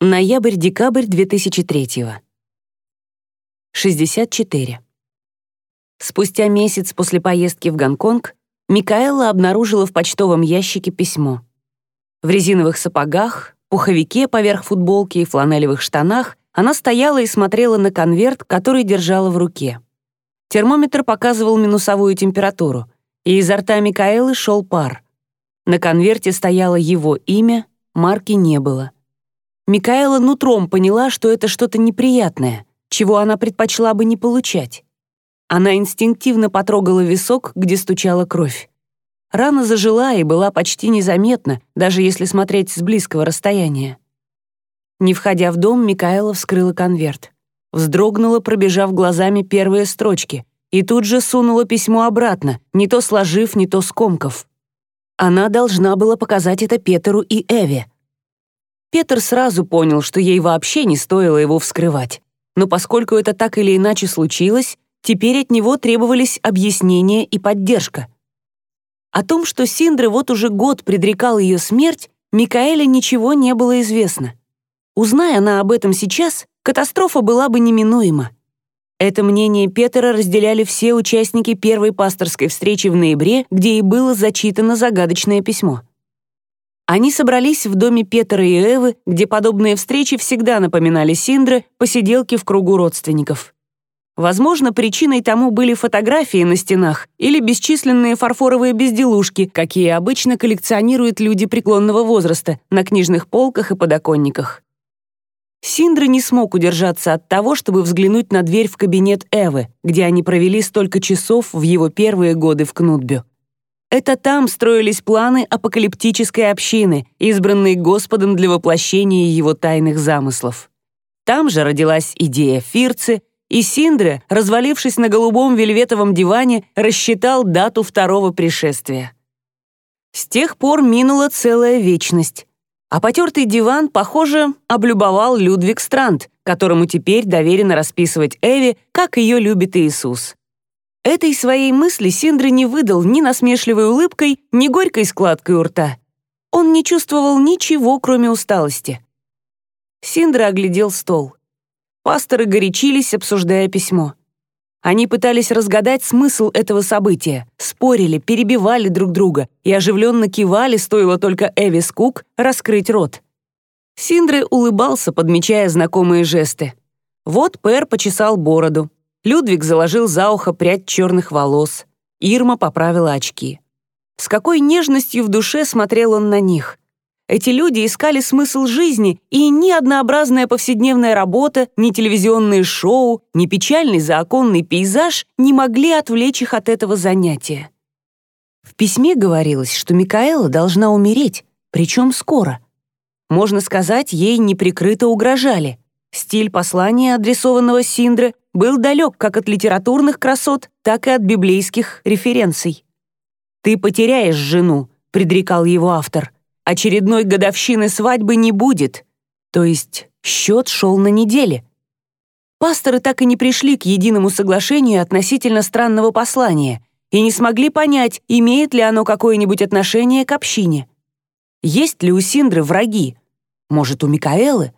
Ноябрь-декабрь 2003. 64. Спустя месяц после поездки в Гонконг Микаэла обнаружила в почтовом ящике письмо. В резиновых сапогах, пуховике поверх футболки и фланелевых штанах она стояла и смотрела на конверт, который держала в руке. Термометр показывал минусовую температуру, и изо рта Микаэлы шел пар. На конверте стояло его имя, марки не было — Микаэла нутром поняла, что это что-то неприятное, чего она предпочла бы не получать. Она инстинктивно потрогала висок, где стучала кровь. Рана зажила и была почти незаметна, даже если смотреть с близкого расстояния. Не входя в дом, Микаэла вскрыла конверт. Вздрогнула, пробежав глазами первые строчки, и тут же сунула письмо обратно, не то сложив, не то скомков. Она должна была показать это Петеру и Эве — Петр сразу понял, что ей вообще не стоило его вскрывать. Но поскольку это так или иначе случилось, теперь от него требовались объяснения и поддержка. О том, что Синдра вот уже год предрекал ее смерть, Микаэле ничего не было известно. Узная она об этом сейчас, катастрофа была бы неминуема. Это мнение Петера разделяли все участники первой пасторской встречи в ноябре, где и было зачитано загадочное письмо. Они собрались в доме Петра и Эвы, где подобные встречи всегда напоминали Синдра посиделки в кругу родственников. Возможно, причиной тому были фотографии на стенах или бесчисленные фарфоровые безделушки, какие обычно коллекционируют люди преклонного возраста на книжных полках и подоконниках. Синдра не смог удержаться от того, чтобы взглянуть на дверь в кабинет Эвы, где они провели столько часов в его первые годы в Кнутбю. Это там строились планы апокалиптической общины, избранной Господом для воплощения его тайных замыслов. Там же родилась идея Фирцы, и Синдре, развалившись на голубом вельветовом диване, рассчитал дату второго пришествия. С тех пор минула целая вечность, а потертый диван, похоже, облюбовал Людвиг Странт, которому теперь доверено расписывать Эви, как ее любит Иисус. Этой своей мысли Синдра не выдал ни насмешливой улыбкой, ни горькой складкой у рта. Он не чувствовал ничего, кроме усталости. Синдра оглядел стол. Пасторы горячились, обсуждая письмо. Они пытались разгадать смысл этого события, спорили, перебивали друг друга и оживленно кивали, стоило только Эви Скук раскрыть рот. Синдре улыбался, подмечая знакомые жесты. Вот Пэр почесал бороду, Людвиг заложил за ухо прядь черных волос. Ирма поправила очки. С какой нежностью в душе смотрел он на них. Эти люди искали смысл жизни, и ни однообразная повседневная работа, ни телевизионные шоу, ни печальный заоконный пейзаж не могли отвлечь их от этого занятия. В письме говорилось, что Микаэла должна умереть, причем скоро. Можно сказать, ей неприкрыто угрожали. Стиль послания, адресованного Синдре, был далек как от литературных красот, так и от библейских референций. «Ты потеряешь жену», — предрекал его автор. «Очередной годовщины свадьбы не будет». То есть счет шел на неделе. Пасторы так и не пришли к единому соглашению относительно странного послания и не смогли понять, имеет ли оно какое-нибудь отношение к общине. Есть ли у Синдры враги? Может, у Микаэлы?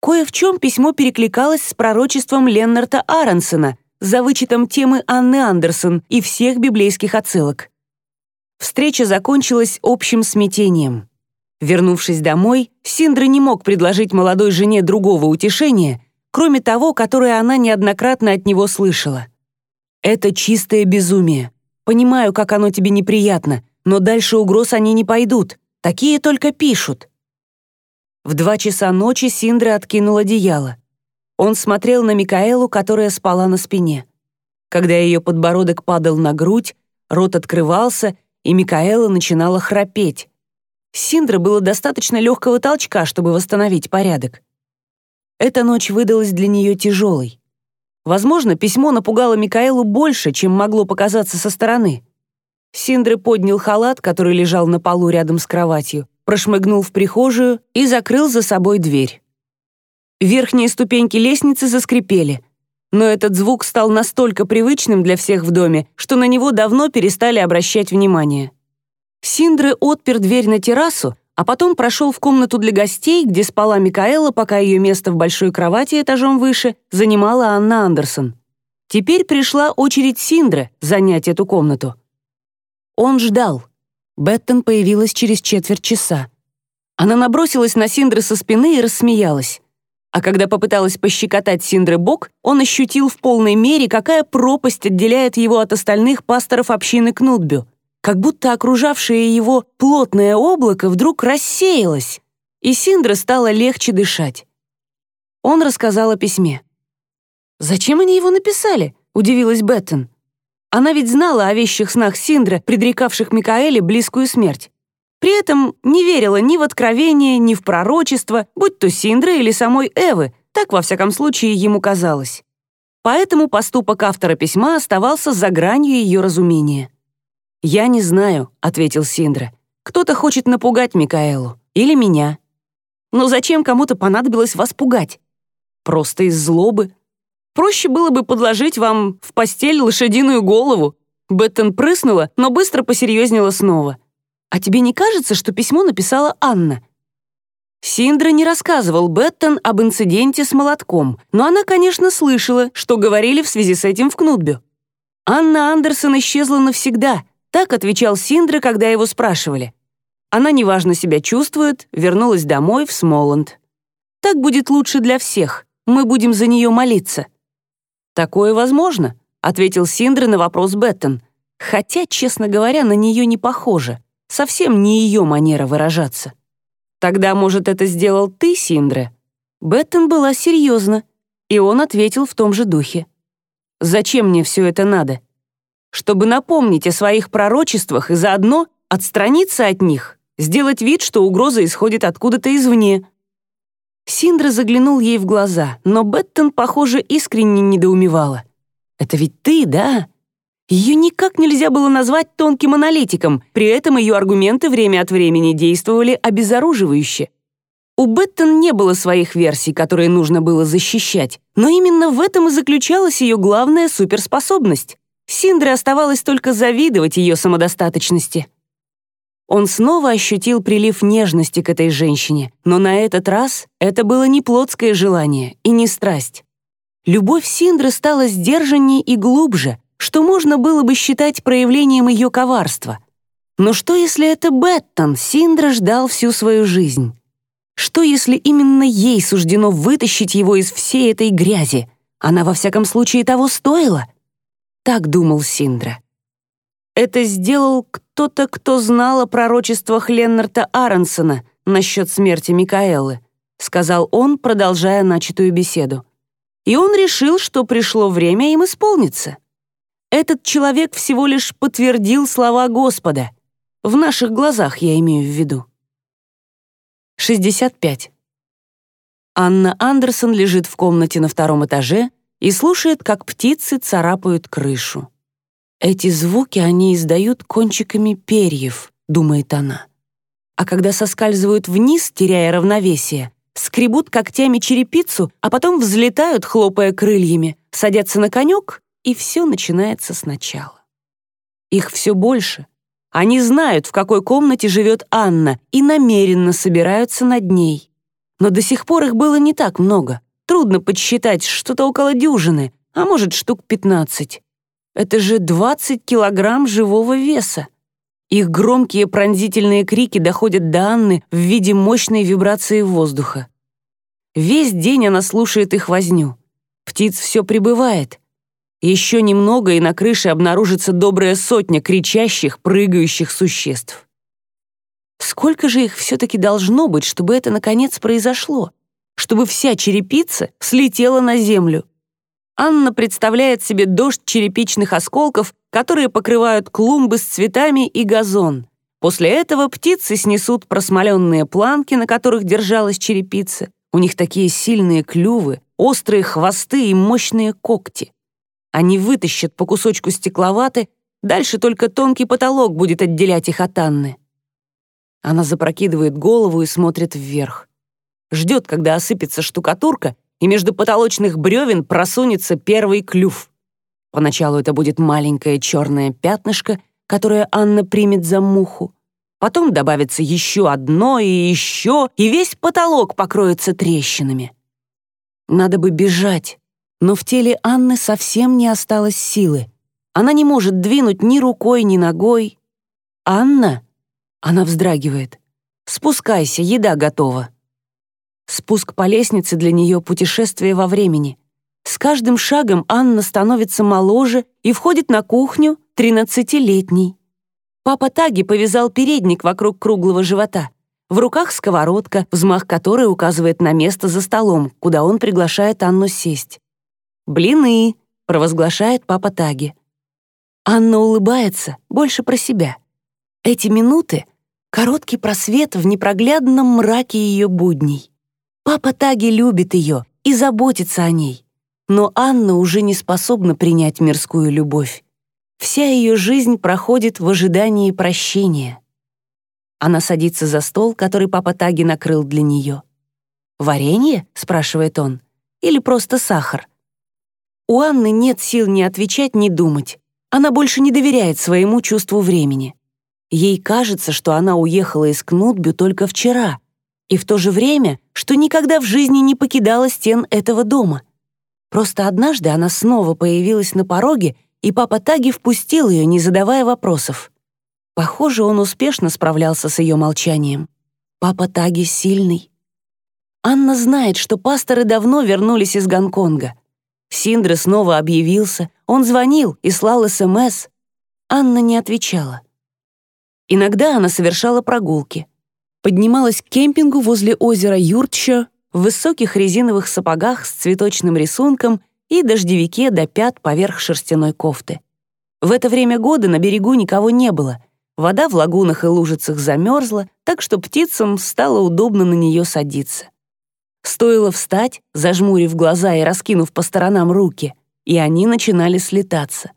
Кое в чем письмо перекликалось с пророчеством Леннарта Аронсона за вычетом темы Анны Андерсон и всех библейских отсылок. Встреча закончилась общим смятением. Вернувшись домой, Синдра не мог предложить молодой жене другого утешения, кроме того, которое она неоднократно от него слышала. «Это чистое безумие. Понимаю, как оно тебе неприятно, но дальше угроз они не пойдут. Такие только пишут». В два часа ночи Синдра откинул одеяло. Он смотрел на Микаэлу, которая спала на спине. Когда ее подбородок падал на грудь, рот открывался, и Микаэла начинала храпеть. Синдра было достаточно легкого толчка, чтобы восстановить порядок. Эта ночь выдалась для нее тяжелой. Возможно, письмо напугало Микаэлу больше, чем могло показаться со стороны. Синдра поднял халат, который лежал на полу рядом с кроватью, прошмыгнул в прихожую и закрыл за собой дверь. Верхние ступеньки лестницы заскрипели, но этот звук стал настолько привычным для всех в доме, что на него давно перестали обращать внимание. Синдре отпер дверь на террасу, а потом прошел в комнату для гостей, где спала Микаэла, пока ее место в большой кровати этажом выше занимала Анна Андерсон. Теперь пришла очередь Синдры занять эту комнату. Он ждал. Беттон появилась через четверть часа. Она набросилась на Синдры со спины и рассмеялась. А когда попыталась пощекотать Синдры бок, он ощутил в полной мере, какая пропасть отделяет его от остальных пасторов общины Кнутбю. Как будто окружавшее его плотное облако вдруг рассеялось, и Синдра стало легче дышать. Он рассказал о письме. «Зачем они его написали?» — удивилась Беттон. Она ведь знала о вещих снах Синдра, предрекавших Микаэле близкую смерть. При этом не верила ни в откровение, ни в пророчество, будь то Синдра или самой Эвы, так, во всяком случае, ему казалось. Поэтому поступок автора письма оставался за гранью ее разумения. «Я не знаю», — ответил Синдра. «Кто-то хочет напугать Микаэлу. Или меня. Но зачем кому-то понадобилось вас пугать? Просто из злобы. Проще было бы подложить вам в постель лошадиную голову». Беттон прыснула, но быстро посерьезнела снова. «А тебе не кажется, что письмо написала Анна?» Синдра не рассказывал Беттон об инциденте с молотком, но она, конечно, слышала, что говорили в связи с этим в Кнутбю. Анна Андерсон исчезла навсегда, так отвечал Синдра, когда его спрашивали. Она неважно себя чувствует, вернулась домой в Смоланд. Так будет лучше для всех, мы будем за нее молиться. Такое возможно, ответил Синдра на вопрос Беттон, хотя, честно говоря, на нее не похоже. Совсем не ее манера выражаться. Тогда, может, это сделал ты, Синдре? Беттон была серьезна, и он ответил в том же духе. Зачем мне все это надо? Чтобы напомнить о своих пророчествах и заодно отстраниться от них, сделать вид, что угроза исходит откуда-то извне. Синдра заглянул ей в глаза, но Беттон, похоже, искренне недоумевала. «Это ведь ты, да?» Ее никак нельзя было назвать тонким аналитиком, при этом ее аргументы время от времени действовали обезоруживающе. У Беттон не было своих версий, которые нужно было защищать, но именно в этом и заключалась ее главная суперспособность. Синдре оставалось только завидовать ее самодостаточности. Он снова ощутил прилив нежности к этой женщине, но на этот раз это было не плотское желание и не страсть. Любовь Синдры стала сдержанней и глубже, что можно было бы считать проявлением ее коварства. Но что, если это Беттон Синдра ждал всю свою жизнь? Что, если именно ей суждено вытащить его из всей этой грязи? Она, во всяком случае, того стоила. Так думал Синдра. Это сделал кто-то, кто знал о пророчествах Леннарта Аронсона насчет смерти Микаэлы, сказал он, продолжая начатую беседу. И он решил, что пришло время им исполниться. Этот человек всего лишь подтвердил слова Господа. В наших глазах я имею в виду. 65. Анна Андерсон лежит в комнате на втором этаже и слушает, как птицы царапают крышу. «Эти звуки они издают кончиками перьев», — думает она. А когда соскальзывают вниз, теряя равновесие, скребут когтями черепицу, а потом взлетают, хлопая крыльями, садятся на конек и все начинается сначала. Их все больше. Они знают, в какой комнате живет Анна, и намеренно собираются над ней. Но до сих пор их было не так много. Трудно подсчитать, что-то около дюжины, а может, штук 15. Это же 20 килограмм живого веса. Их громкие пронзительные крики доходят до Анны в виде мощной вибрации воздуха. Весь день она слушает их возню. Птиц все прибывает — еще немного, и на крыше обнаружится добрая сотня кричащих, прыгающих существ. Сколько же их все-таки должно быть, чтобы это наконец произошло? Чтобы вся черепица слетела на землю? Анна представляет себе дождь черепичных осколков, которые покрывают клумбы с цветами и газон. После этого птицы снесут просмоленные планки, на которых держалась черепица. У них такие сильные клювы, острые хвосты и мощные когти. Они вытащат по кусочку стекловаты, дальше только тонкий потолок будет отделять их от Анны. Она запрокидывает голову и смотрит вверх. Ждет, когда осыпется штукатурка, и между потолочных бревен просунется первый клюв. Поначалу это будет маленькое черное пятнышко, которое Анна примет за муху. Потом добавится еще одно и еще, и весь потолок покроется трещинами. Надо бы бежать, но в теле Анны совсем не осталось силы. Она не может двинуть ни рукой, ни ногой. «Анна?» Она вздрагивает. «Спускайся, еда готова». Спуск по лестнице для нее путешествие во времени. С каждым шагом Анна становится моложе и входит на кухню тринадцатилетней. Папа Таги повязал передник вокруг круглого живота. В руках сковородка, взмах которой указывает на место за столом, куда он приглашает Анну сесть. «Блины!» — провозглашает папа Таги. Анна улыбается, больше про себя. Эти минуты — короткий просвет в непроглядном мраке ее будней. Папа Таги любит ее и заботится о ней. Но Анна уже не способна принять мирскую любовь. Вся ее жизнь проходит в ожидании прощения. Она садится за стол, который папа Таги накрыл для нее. «Варенье?» — спрашивает он. «Или просто сахар?» У Анны нет сил ни отвечать, ни думать. Она больше не доверяет своему чувству времени. Ей кажется, что она уехала из Кнутбю только вчера, и в то же время, что никогда в жизни не покидала стен этого дома. Просто однажды она снова появилась на пороге и папа Таги впустил ее, не задавая вопросов. Похоже, он успешно справлялся с ее молчанием. Папа Таги сильный. Анна знает, что пасторы давно вернулись из Гонконга. Синдре снова объявился, он звонил и слал СМС. Анна не отвечала. Иногда она совершала прогулки. Поднималась к кемпингу возле озера Юртчо в высоких резиновых сапогах с цветочным рисунком и дождевике до пят поверх шерстяной кофты. В это время года на берегу никого не было. Вода в лагунах и лужицах замерзла, так что птицам стало удобно на нее садиться. Стоило встать, зажмурив глаза и раскинув по сторонам руки, и они начинали слетаться.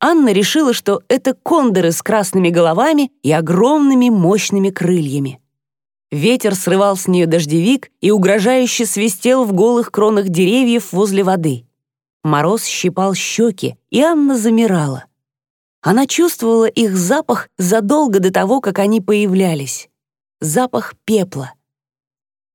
Анна решила, что это кондоры с красными головами и огромными мощными крыльями. Ветер срывал с нее дождевик и угрожающе свистел в голых кронах деревьев возле воды. Мороз щипал щеки, и Анна замирала. Она чувствовала их запах задолго до того, как они появлялись. Запах пепла.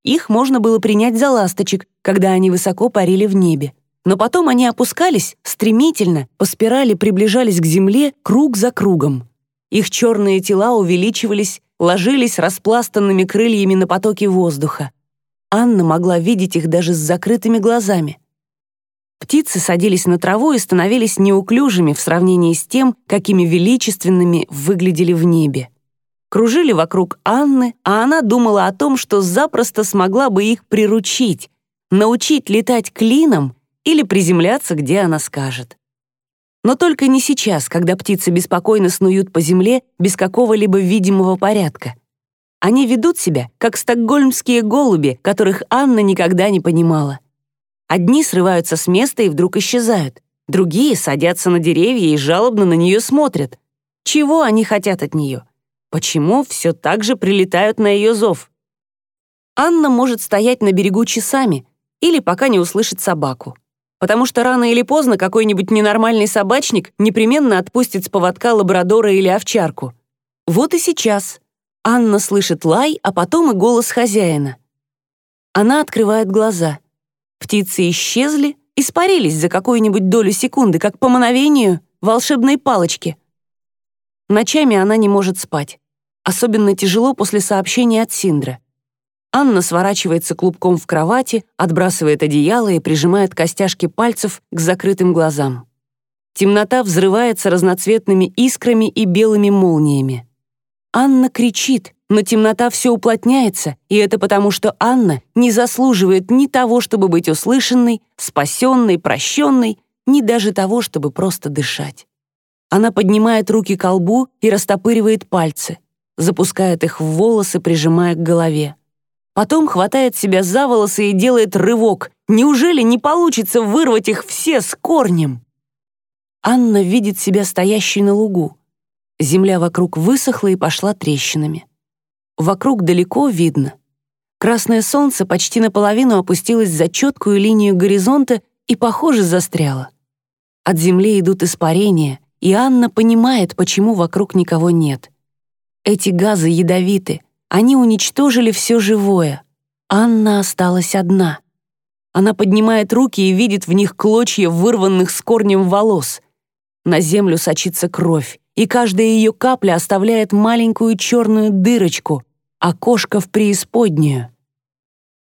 Их можно было принять за ласточек, когда они высоко парили в небе. Но потом они опускались стремительно, по спирали приближались к земле круг за кругом. Их черные тела увеличивались, ложились распластанными крыльями на потоки воздуха. Анна могла видеть их даже с закрытыми глазами. Птицы садились на траву и становились неуклюжими в сравнении с тем, какими величественными выглядели в небе. Кружили вокруг Анны, а она думала о том, что запросто смогла бы их приручить, научить летать клином или приземляться, где она скажет. Но только не сейчас, когда птицы беспокойно снуют по земле без какого-либо видимого порядка. Они ведут себя, как стокгольмские голуби, которых Анна никогда не понимала. Одни срываются с места и вдруг исчезают. Другие садятся на деревья и жалобно на нее смотрят. Чего они хотят от нее? Почему все так же прилетают на ее зов? Анна может стоять на берегу часами или пока не услышит собаку. Потому что рано или поздно какой-нибудь ненормальный собачник непременно отпустит с поводка лабрадора или овчарку. Вот и сейчас. Анна слышит лай, а потом и голос хозяина. Она открывает глаза — Птицы исчезли, испарились за какую-нибудь долю секунды, как по мановению волшебной палочки. Ночами она не может спать. Особенно тяжело после сообщения от Синдра. Анна сворачивается клубком в кровати, отбрасывает одеяло и прижимает костяшки пальцев к закрытым глазам. Темнота взрывается разноцветными искрами и белыми молниями. Анна кричит, но темнота все уплотняется, и это потому, что Анна не заслуживает ни того, чтобы быть услышанной, спасенной, прощенной, ни даже того, чтобы просто дышать. Она поднимает руки к лбу и растопыривает пальцы, запускает их в волосы, прижимая к голове. Потом хватает себя за волосы и делает рывок. Неужели не получится вырвать их все с корнем? Анна видит себя стоящей на лугу. Земля вокруг высохла и пошла трещинами. Вокруг далеко видно. Красное солнце почти наполовину опустилось за четкую линию горизонта и, похоже, застряло. От земли идут испарения, и Анна понимает, почему вокруг никого нет. Эти газы ядовиты. Они уничтожили все живое. Анна осталась одна. Она поднимает руки и видит в них клочья вырванных с корнем волос. На землю сочится кровь, и каждая ее капля оставляет маленькую черную дырочку, окошко в преисподнюю.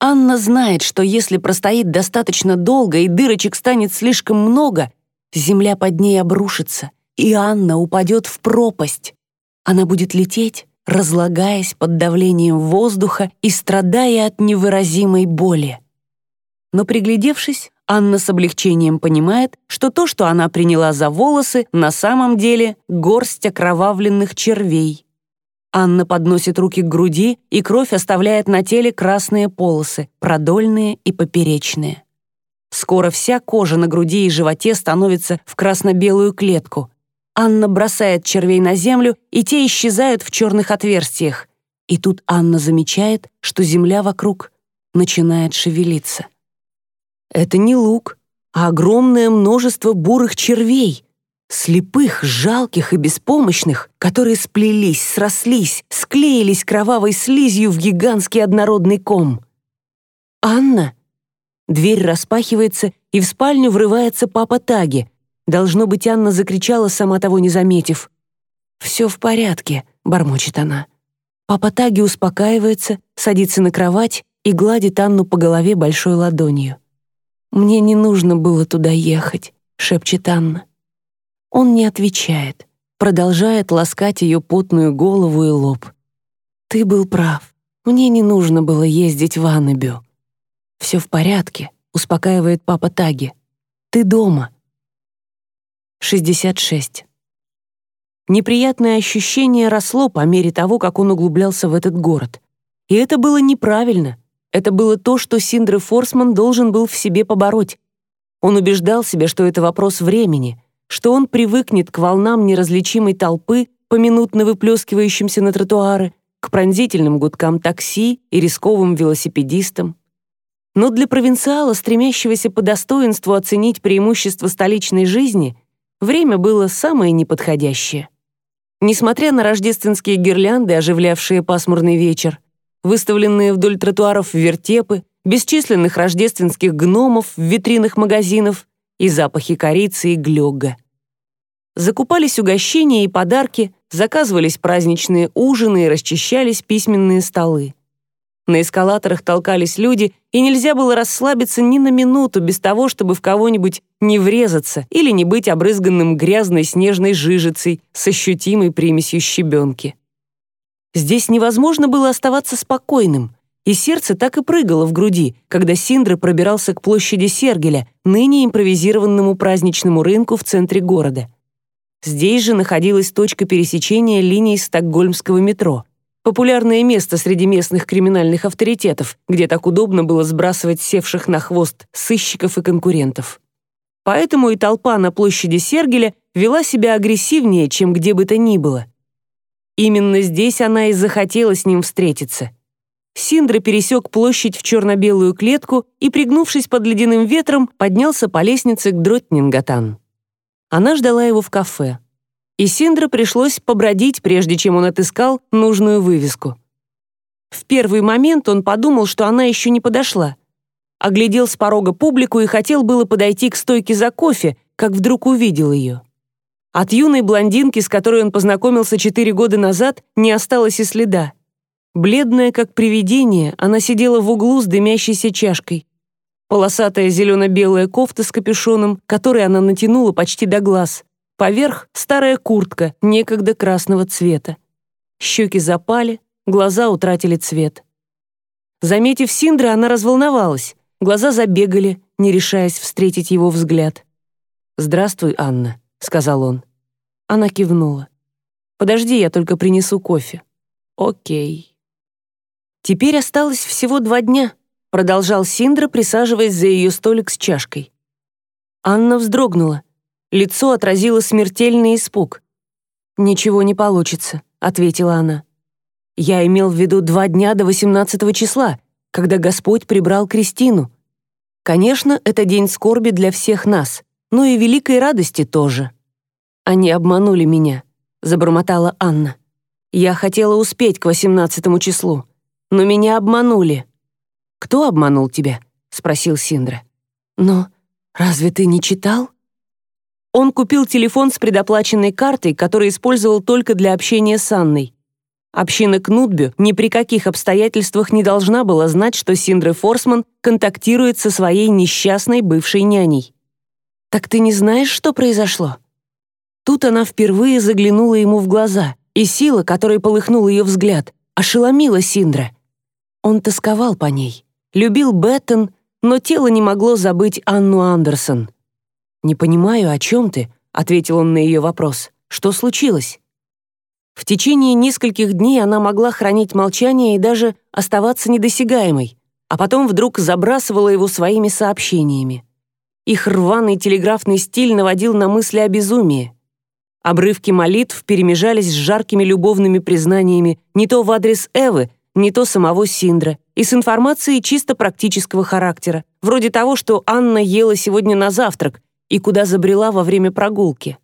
Анна знает, что если простоит достаточно долго и дырочек станет слишком много, земля под ней обрушится, и Анна упадет в пропасть. Она будет лететь, разлагаясь под давлением воздуха и страдая от невыразимой боли. Но приглядевшись, Анна с облегчением понимает, что то, что она приняла за волосы, на самом деле горсть окровавленных червей. Анна подносит руки к груди, и кровь оставляет на теле красные полосы, продольные и поперечные. Скоро вся кожа на груди и животе становится в красно-белую клетку. Анна бросает червей на землю, и те исчезают в черных отверстиях. И тут Анна замечает, что земля вокруг начинает шевелиться. Это не лук, а огромное множество бурых червей, слепых, жалких и беспомощных, которые сплелись, срослись, склеились кровавой слизью в гигантский однородный ком. «Анна!» Дверь распахивается, и в спальню врывается папа Таги. Должно быть, Анна закричала, сама того не заметив. «Все в порядке», — бормочет она. Папа Таги успокаивается, садится на кровать и гладит Анну по голове большой ладонью. «Мне не нужно было туда ехать», — шепчет Анна. Он не отвечает, продолжает ласкать ее потную голову и лоб. «Ты был прав. Мне не нужно было ездить в Аннебю». «Все в порядке», — успокаивает папа Таги. «Ты дома». 66. Неприятное ощущение росло по мере того, как он углублялся в этот город. И это было неправильно, это было то, что Синдре Форсман должен был в себе побороть. Он убеждал себя, что это вопрос времени, что он привыкнет к волнам неразличимой толпы, поминутно выплескивающимся на тротуары, к пронзительным гудкам такси и рисковым велосипедистам. Но для провинциала, стремящегося по достоинству оценить преимущества столичной жизни, время было самое неподходящее. Несмотря на рождественские гирлянды, оживлявшие пасмурный вечер, выставленные вдоль тротуаров вертепы, бесчисленных рождественских гномов в витринах магазинов и запахи корицы и глёга. Закупались угощения и подарки, заказывались праздничные ужины и расчищались письменные столы. На эскалаторах толкались люди, и нельзя было расслабиться ни на минуту без того, чтобы в кого-нибудь не врезаться или не быть обрызганным грязной снежной жижицей с ощутимой примесью щебенки. Здесь невозможно было оставаться спокойным, и сердце так и прыгало в груди, когда Синдра пробирался к площади Сергеля, ныне импровизированному праздничному рынку в центре города. Здесь же находилась точка пересечения линий стокгольмского метро. Популярное место среди местных криминальных авторитетов, где так удобно было сбрасывать севших на хвост сыщиков и конкурентов. Поэтому и толпа на площади Сергеля вела себя агрессивнее, чем где бы то ни было — Именно здесь она и захотела с ним встретиться. Синдра пересек площадь в черно-белую клетку и, пригнувшись под ледяным ветром, поднялся по лестнице к Дротнингатан. Она ждала его в кафе. И Синдра пришлось побродить, прежде чем он отыскал нужную вывеску. В первый момент он подумал, что она еще не подошла. Оглядел с порога публику и хотел было подойти к стойке за кофе, как вдруг увидел ее. От юной блондинки, с которой он познакомился четыре года назад, не осталось и следа. Бледная, как привидение, она сидела в углу с дымящейся чашкой. Полосатая зелено-белая кофта с капюшоном, который она натянула почти до глаз. Поверх старая куртка, некогда красного цвета. Щеки запали, глаза утратили цвет. Заметив Синдра, она разволновалась. Глаза забегали, не решаясь встретить его взгляд. «Здравствуй, Анна», — сказал он. Она кивнула. «Подожди, я только принесу кофе». «Окей». «Теперь осталось всего два дня», — продолжал Синдра, присаживаясь за ее столик с чашкой. Анна вздрогнула. Лицо отразило смертельный испуг. «Ничего не получится», — ответила она. «Я имел в виду два дня до 18 числа, когда Господь прибрал Кристину. Конечно, это день скорби для всех нас, но и великой радости тоже. Они обманули меня, забормотала Анна. Я хотела успеть к восемнадцатому числу, но меня обманули». «Кто обманул тебя?» — спросил Синдра. «Но разве ты не читал?» Он купил телефон с предоплаченной картой, который использовал только для общения с Анной. Община Кнутбю ни при каких обстоятельствах не должна была знать, что Синдре Форсман контактирует со своей несчастной бывшей няней. «Так ты не знаешь, что произошло?» Тут она впервые заглянула ему в глаза, и сила, которой полыхнул ее взгляд, ошеломила Синдра. Он тосковал по ней, любил Беттон, но тело не могло забыть Анну Андерсон. «Не понимаю, о чем ты?» — ответил он на ее вопрос. «Что случилось?» В течение нескольких дней она могла хранить молчание и даже оставаться недосягаемой, а потом вдруг забрасывала его своими сообщениями. Их рваный телеграфный стиль наводил на мысли о безумии. Обрывки молитв перемежались с жаркими любовными признаниями не то в адрес Эвы, не то самого Синдра, и с информацией чисто практического характера, вроде того, что Анна ела сегодня на завтрак и куда забрела во время прогулки.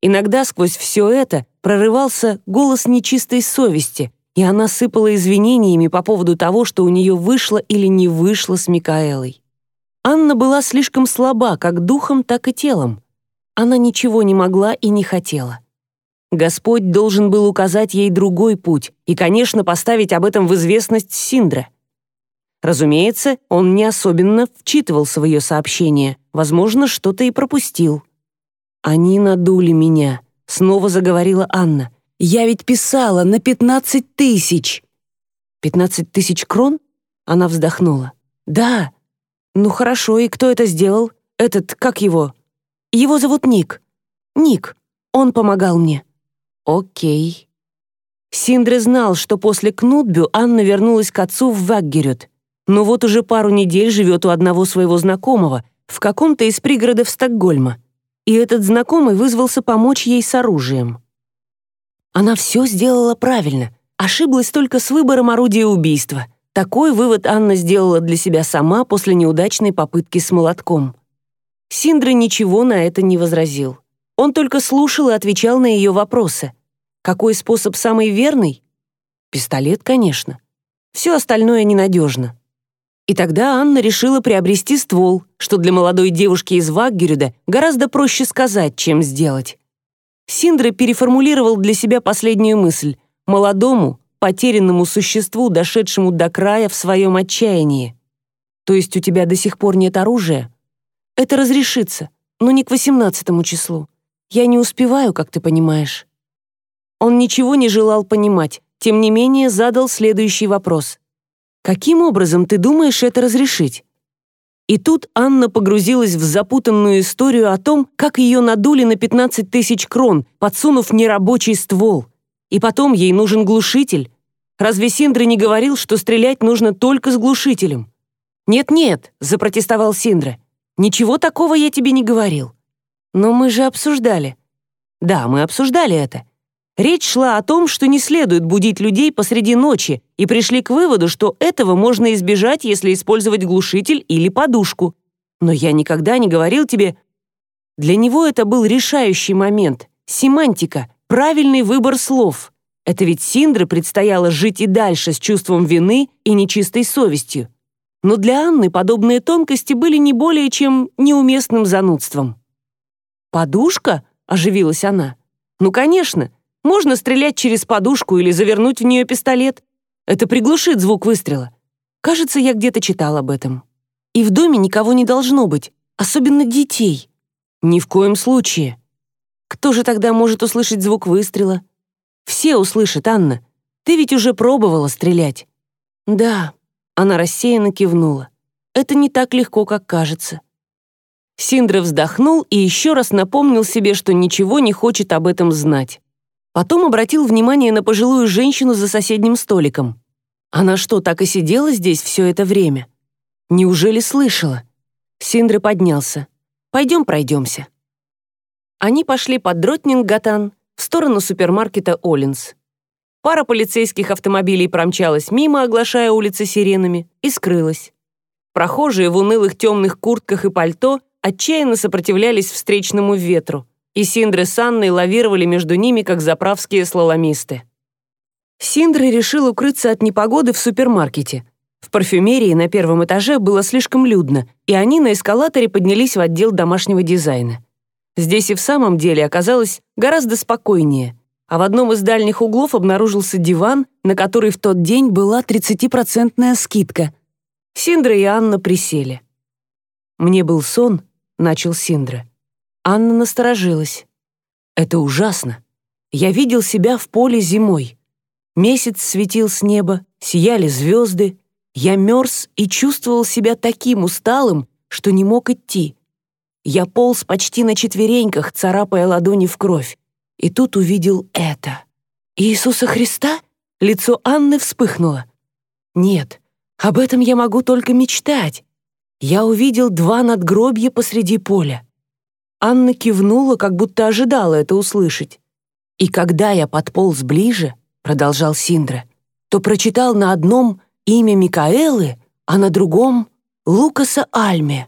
Иногда сквозь все это прорывался голос нечистой совести, и она сыпала извинениями по поводу того, что у нее вышло или не вышло с Микаэлой. Анна была слишком слаба как духом, так и телом. Она ничего не могла и не хотела. Господь должен был указать ей другой путь и, конечно, поставить об этом в известность Синдра. Разумеется, он не особенно вчитывался в ее сообщение, возможно, что-то и пропустил. «Они надули меня», — снова заговорила Анна. «Я ведь писала на пятнадцать тысяч». «Пятнадцать тысяч крон?» Она вздохнула. «Да. Ну хорошо, и кто это сделал? Этот, как его?» Его зовут Ник. Ник. Он помогал мне». «Окей». Синдре знал, что после Кнутбю Анна вернулась к отцу в Ваггерют, но вот уже пару недель живет у одного своего знакомого в каком-то из пригородов Стокгольма, и этот знакомый вызвался помочь ей с оружием. Она все сделала правильно, ошиблась только с выбором орудия убийства. Такой вывод Анна сделала для себя сама после неудачной попытки с молотком. Синдра ничего на это не возразил. Он только слушал и отвечал на ее вопросы. Какой способ самый верный? Пистолет, конечно. Все остальное ненадежно. И тогда Анна решила приобрести ствол, что для молодой девушки из Ваггерюда гораздо проще сказать, чем сделать. Синдра переформулировал для себя последнюю мысль молодому, потерянному существу, дошедшему до края в своем отчаянии. То есть у тебя до сих пор нет оружия? Это разрешится, но не к восемнадцатому числу. Я не успеваю, как ты понимаешь». Он ничего не желал понимать, тем не менее задал следующий вопрос. «Каким образом ты думаешь это разрешить?» И тут Анна погрузилась в запутанную историю о том, как ее надули на 15 тысяч крон, подсунув нерабочий ствол. И потом ей нужен глушитель. Разве Синдра не говорил, что стрелять нужно только с глушителем? «Нет-нет», — запротестовал Синдра, Ничего такого я тебе не говорил. Но мы же обсуждали. Да, мы обсуждали это. Речь шла о том, что не следует будить людей посреди ночи, и пришли к выводу, что этого можно избежать, если использовать глушитель или подушку. Но я никогда не говорил тебе... Для него это был решающий момент. Семантика, правильный выбор слов. Это ведь Синдре предстояло жить и дальше с чувством вины и нечистой совестью но для Анны подобные тонкости были не более чем неуместным занудством. «Подушка?» — оживилась она. «Ну, конечно, можно стрелять через подушку или завернуть в нее пистолет. Это приглушит звук выстрела. Кажется, я где-то читал об этом. И в доме никого не должно быть, особенно детей. Ни в коем случае. Кто же тогда может услышать звук выстрела? Все услышат, Анна. Ты ведь уже пробовала стрелять. Да, она рассеянно кивнула. «Это не так легко, как кажется». Синдра вздохнул и еще раз напомнил себе, что ничего не хочет об этом знать. Потом обратил внимание на пожилую женщину за соседним столиком. Она что, так и сидела здесь все это время? Неужели слышала? Синдра поднялся. «Пойдем пройдемся». Они пошли под Дротнингатан в сторону супермаркета Оллинс. Пара полицейских автомобилей промчалась мимо, оглашая улицы сиренами, и скрылась. Прохожие в унылых темных куртках и пальто отчаянно сопротивлялись встречному ветру, и Синдре с Анной лавировали между ними, как заправские слаломисты. Синдра решил укрыться от непогоды в супермаркете. В парфюмерии на первом этаже было слишком людно, и они на эскалаторе поднялись в отдел домашнего дизайна. Здесь и в самом деле оказалось гораздо спокойнее, а в одном из дальних углов обнаружился диван, на который в тот день была 30-процентная скидка. Синдра и Анна присели. «Мне был сон», — начал Синдра. Анна насторожилась. «Это ужасно. Я видел себя в поле зимой. Месяц светил с неба, сияли звезды. Я мерз и чувствовал себя таким усталым, что не мог идти. Я полз почти на четвереньках, царапая ладони в кровь. И тут увидел это. «Иисуса Христа?» Лицо Анны вспыхнуло. «Нет, об этом я могу только мечтать. Я увидел два надгробья посреди поля». Анна кивнула, как будто ожидала это услышать. «И когда я подполз ближе, — продолжал Синдра, то прочитал на одном имя Микаэлы, а на другом — Лукаса Альме.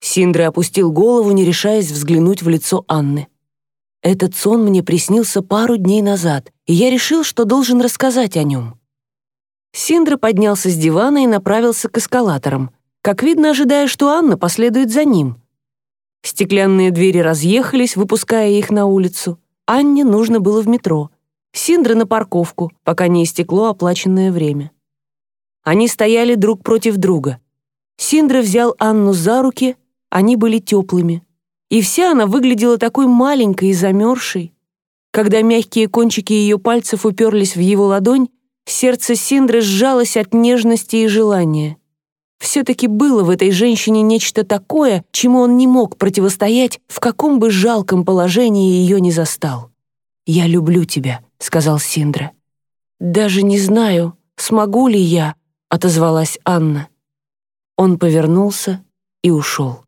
Синдра опустил голову, не решаясь взглянуть в лицо Анны. Этот сон мне приснился пару дней назад, и я решил, что должен рассказать о нем. Синдра поднялся с дивана и направился к эскалаторам, как видно, ожидая, что Анна последует за ним. Стеклянные двери разъехались, выпуская их на улицу. Анне нужно было в метро. Синдра на парковку, пока не истекло оплаченное время. Они стояли друг против друга. Синдра взял Анну за руки, они были теплыми. И вся она выглядела такой маленькой и замерзшей. Когда мягкие кончики ее пальцев уперлись в его ладонь, сердце Синдры сжалось от нежности и желания. Все-таки было в этой женщине нечто такое, чему он не мог противостоять, в каком бы жалком положении ее не застал. «Я люблю тебя», — сказал Синдра. «Даже не знаю, смогу ли я», — отозвалась Анна. Он повернулся и ушел.